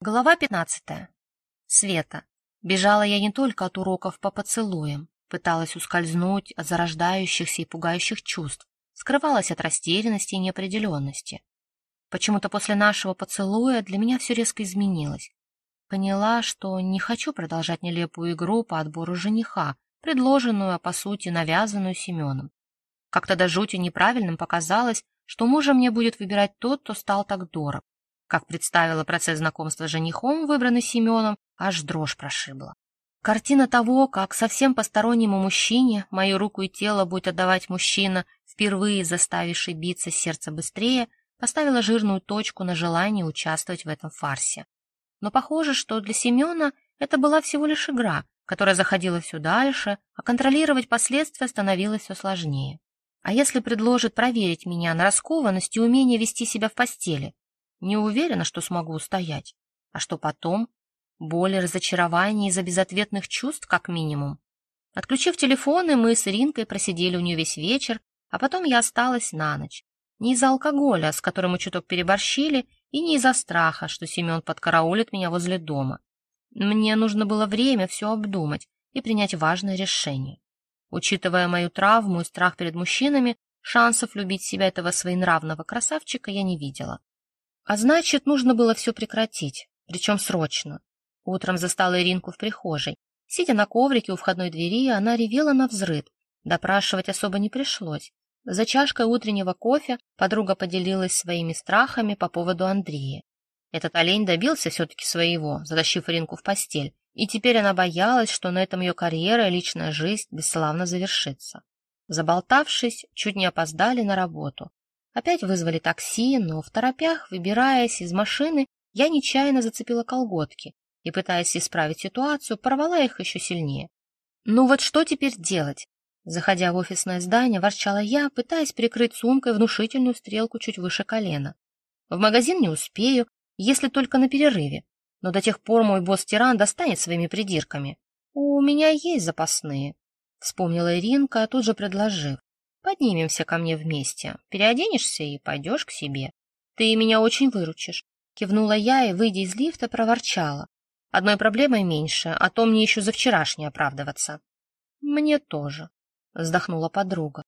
Глава 15. Света. Бежала я не только от уроков по поцелуям, пыталась ускользнуть от зарождающихся и пугающих чувств, скрывалась от растерянности и неопределенности. Почему-то после нашего поцелуя для меня все резко изменилось. Поняла, что не хочу продолжать нелепую игру по отбору жениха, предложенную, а по сути навязанную Семеном. Как-то до жути неправильным показалось, что мужа мне будет выбирать тот, кто стал так дорог. Как представила процесс знакомства с женихом, выбранный Семеном, аж дрожь прошибла. Картина того, как совсем постороннему мужчине мою руку и тело будет отдавать мужчина, впервые заставивший биться сердце быстрее, поставила жирную точку на желании участвовать в этом фарсе. Но похоже, что для Семена это была всего лишь игра, которая заходила все дальше, а контролировать последствия становилось все сложнее. А если предложит проверить меня на раскованность и умение вести себя в постели, не уверена, что смогу устоять. А что потом? Боль разочарование из-за безответных чувств, как минимум. Отключив телефоны, мы с Ринкой просидели у нее весь вечер, а потом я осталась на ночь. Не из-за алкоголя, с которым мы чуток переборщили, и не из-за страха, что Семен подкараулит меня возле дома. Мне нужно было время все обдумать и принять важное решение. Учитывая мою травму и страх перед мужчинами, шансов любить себя этого своенравного красавчика я не видела. А значит, нужно было все прекратить, причем срочно. Утром застала Иринку в прихожей. Сидя на коврике у входной двери, она ревела на взрыд. Допрашивать особо не пришлось. За чашкой утреннего кофе подруга поделилась своими страхами по поводу Андрея. Этот олень добился все-таки своего, затащив Иринку в постель, и теперь она боялась, что на этом ее карьера и личная жизнь бесславно завершится. Заболтавшись, чуть не опоздали на работу. Опять вызвали такси, но в торопях, выбираясь из машины, я нечаянно зацепила колготки и, пытаясь исправить ситуацию, порвала их еще сильнее. Ну вот что теперь делать? Заходя в офисное здание, ворчала я, пытаясь прикрыть сумкой внушительную стрелку чуть выше колена. В магазин не успею, если только на перерыве, но до тех пор мой босс-тиран достанет своими придирками. У меня есть запасные, — вспомнила Иринка, тут же предложив. Поднимемся ко мне вместе, переоденешься и пойдешь к себе. Ты меня очень выручишь. Кивнула я и, выйдя из лифта, проворчала. Одной проблемой меньше, а то мне еще за вчерашнее оправдываться. Мне тоже, вздохнула подруга.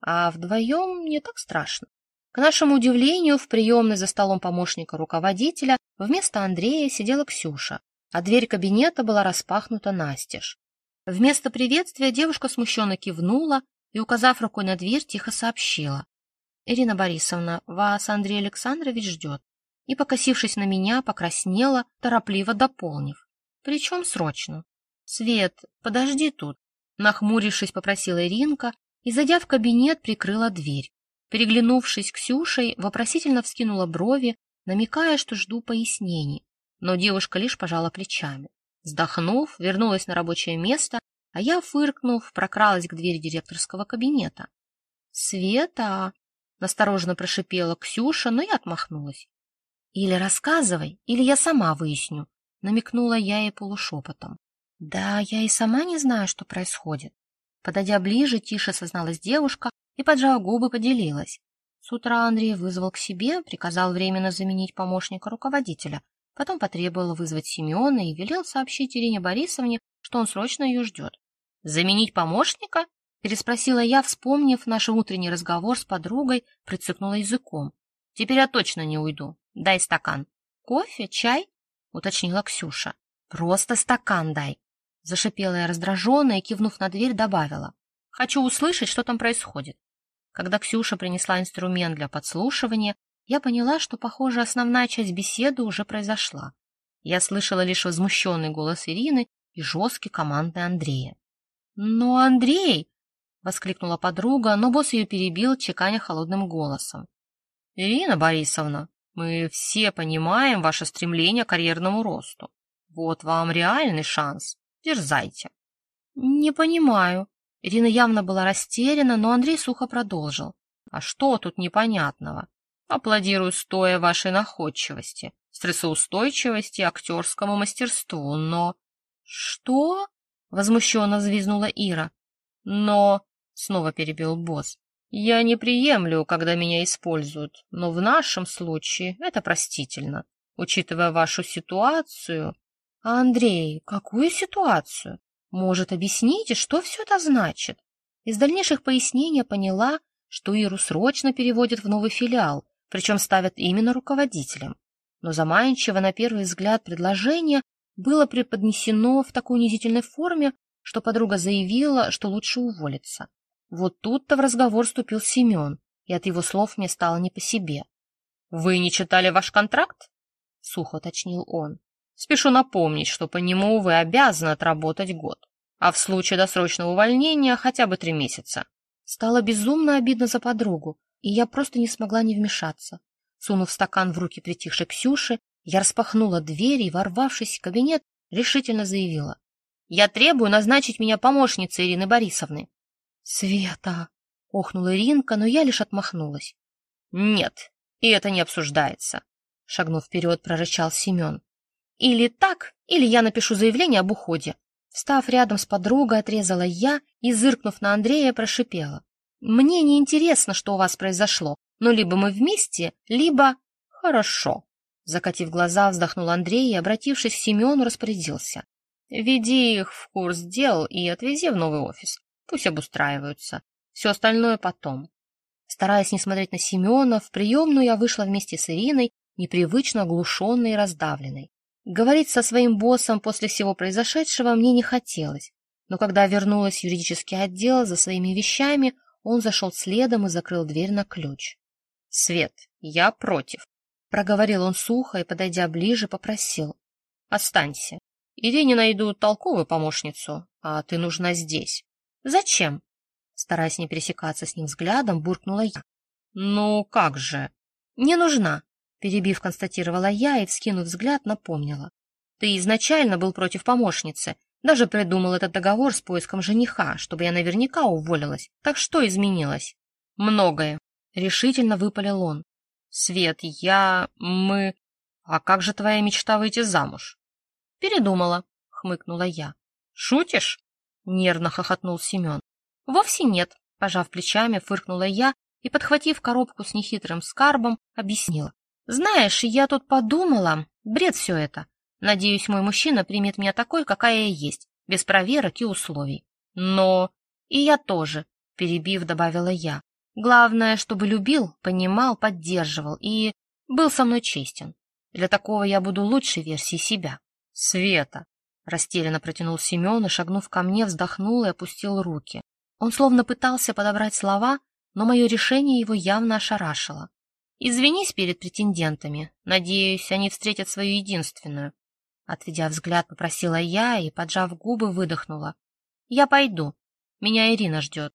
А вдвоем не так страшно. К нашему удивлению, в приемной за столом помощника руководителя вместо Андрея сидела Ксюша, а дверь кабинета была распахнута настежь. Вместо приветствия девушка смущенно кивнула, и, указав рукой на дверь, тихо сообщила. — Ирина Борисовна, вас Андрей Александрович ждет. И, покосившись на меня, покраснела, торопливо дополнив. Причем срочно. — Свет, подожди тут. Нахмурившись, попросила Иринка и, зайдя в кабинет, прикрыла дверь. Переглянувшись Ксюшей, вопросительно вскинула брови, намекая, что жду пояснений. Но девушка лишь пожала плечами. Вздохнув, вернулась на рабочее место а я, фыркнув, прокралась к двери директорского кабинета. «Света!» — настороженно прошипела Ксюша, но я отмахнулась. «Или рассказывай, или я сама выясню», — намекнула я ей полушепотом. «Да, я и сама не знаю, что происходит». Подойдя ближе, тише созналась девушка и, поджав губы, поделилась. С утра Андрей вызвал к себе, приказал временно заменить помощника руководителя, потом потребовал вызвать Семена и велел сообщить Ирине Борисовне, что он срочно ее ждет. «Заменить помощника?» — переспросила я, вспомнив наш утренний разговор с подругой, прицикнула языком. «Теперь я точно не уйду. Дай стакан». «Кофе? Чай?» — уточнила Ксюша. «Просто стакан дай!» — зашипела я раздраженно и, кивнув на дверь, добавила. «Хочу услышать, что там происходит». Когда Ксюша принесла инструмент для подслушивания, я поняла, что, похоже, основная часть беседы уже произошла. Я слышала лишь возмущенный голос Ирины и жесткий команды Андрея. «Но Андрей!» — воскликнула подруга, но босс ее перебил, чеканя холодным голосом. «Ирина Борисовна, мы все понимаем ваше стремление к карьерному росту. Вот вам реальный шанс. Дерзайте». «Не понимаю». Ирина явно была растеряна, но Андрей сухо продолжил. «А что тут непонятного? Аплодирую стоя вашей находчивости, стрессоустойчивости, актерскому мастерству, но...» «Что?» Возмущенно взвизнула Ира. Но, снова перебил босс, я не приемлю, когда меня используют, но в нашем случае это простительно. учитывая вашу ситуацию... А, Андрей, какую ситуацию? Может, объясните, что все это значит? Из дальнейших пояснений поняла, что Иру срочно переводят в новый филиал, причем ставят именно руководителем. Но заманчиво на первый взгляд предложение было преподнесено в такой унизительной форме, что подруга заявила, что лучше уволиться. Вот тут-то в разговор вступил Семен, и от его слов мне стало не по себе. — Вы не читали ваш контракт? — сухо уточнил он. — Спешу напомнить, что по нему вы обязаны отработать год, а в случае досрочного увольнения хотя бы три месяца. Стало безумно обидно за подругу, и я просто не смогла не вмешаться. Сунув стакан в руки притихшей Ксюши, я распахнула дверь и, ворвавшись в кабинет, решительно заявила. «Я требую назначить меня помощницей Ирины Борисовны». «Света!» — охнула Иринка, но я лишь отмахнулась. «Нет, и это не обсуждается», — шагнув вперед, прорычал Семен. «Или так, или я напишу заявление об уходе». Встав рядом с подругой, отрезала я и, зыркнув на Андрея, прошипела. «Мне не интересно, что у вас произошло, но либо мы вместе, либо...» «Хорошо», Закатив глаза, вздохнул Андрей и, обратившись к Семену, распорядился. «Веди их в курс дел и отвези в новый офис. Пусть обустраиваются. Все остальное потом». Стараясь не смотреть на Семена, в приемную я вышла вместе с Ириной, непривычно оглушенной и раздавленной. Говорить со своим боссом после всего произошедшего мне не хотелось, но когда вернулась в юридический отдел за своими вещами, он зашел следом и закрыл дверь на ключ. «Свет, я против», Проговорил он сухо и, подойдя ближе, попросил. — Останься. Ирине найду толковую помощницу, а ты нужна здесь. — Зачем? Стараясь не пересекаться с ним взглядом, буркнула я. — Ну, как же? — Не нужна, перебив, констатировала я и, вскинув взгляд, напомнила. — Ты изначально был против помощницы, даже придумал этот договор с поиском жениха, чтобы я наверняка уволилась. Так что изменилось? — Многое. Решительно выпалил он. Свет, я... мы... А как же твоя мечта выйти замуж? Передумала, хмыкнула я. Шутишь? Нервно хохотнул Семен. Вовсе нет, пожав плечами, фыркнула я и, подхватив коробку с нехитрым скарбом, объяснила. Знаешь, я тут подумала, бред все это. Надеюсь, мой мужчина примет меня такой, какая я есть, без проверок и условий. Но... И я тоже, перебив, добавила я. Главное, чтобы любил, понимал, поддерживал и был со мной честен. Для такого я буду лучшей версией себя. Света! Растерянно протянул Семен и, шагнув ко мне, вздохнул и опустил руки. Он словно пытался подобрать слова, но мое решение его явно ошарашило. «Извинись перед претендентами. Надеюсь, они встретят свою единственную». Отведя взгляд, попросила я и, поджав губы, выдохнула. «Я пойду. Меня Ирина ждет».